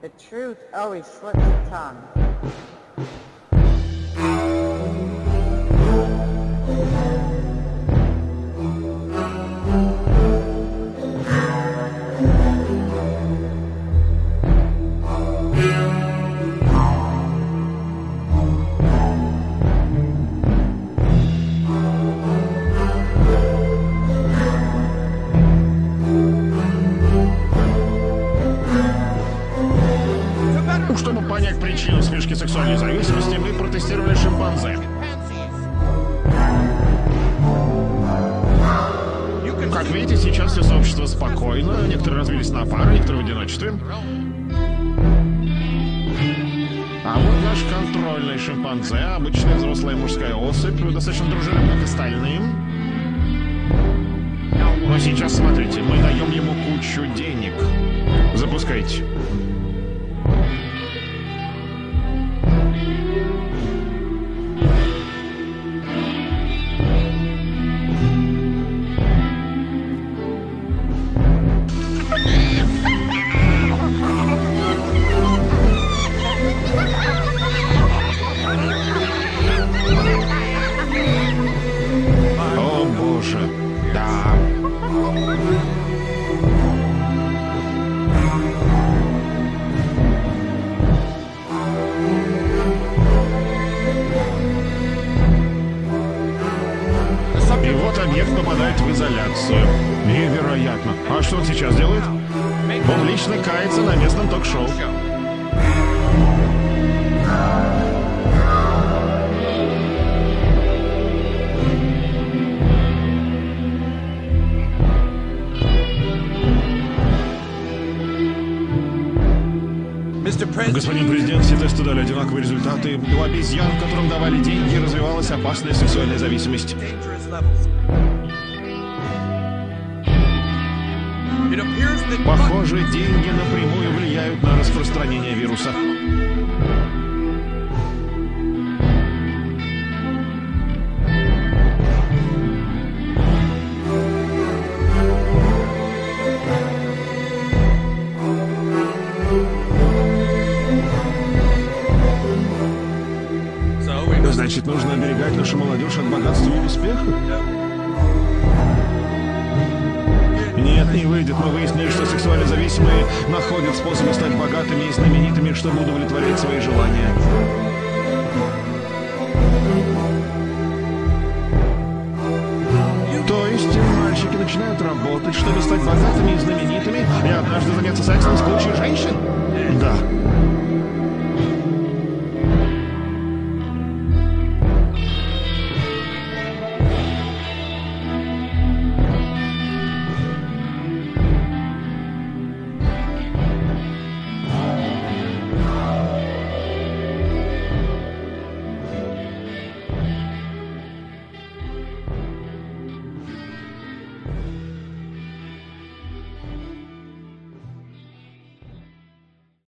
The truth always slips the tongue. Чтобы понять причину вспышки сексуальной зависимости, мы протестировали шимпанзе. Как видите, сейчас все сообщество спокойно. Некоторые развились на пары, некоторые в одиночестве. А вот наш контрольный шимпанзе, обычная взрослая мужская особь, достаточно дружелюбна к остальным. Но сейчас смотрите, мы даем ему кучу денег. Запускайте. Вот объект попадает в изоляцию. Невероятно. А что он сейчас делает? Он лично кается на местном ток-шоу. Господин президент, все тесты дали одинаковые результаты. У обезьян, которым давали деньги, развивалась опасная сексуальная зависимость. Похоже, деньги напрямую влияют на распространение вируса. Значит, нужно оберегать нашу молодежь от богатства и успеха? Нет, не выйдет. Мы выяснили, что сексуально зависимые находят способы стать богатыми и знаменитыми, чтобы удовлетворять свои желания. То есть мальчики начинают работать, чтобы стать богатыми и знаменитыми, и однажды заняться сексом с кучей женщин? Да.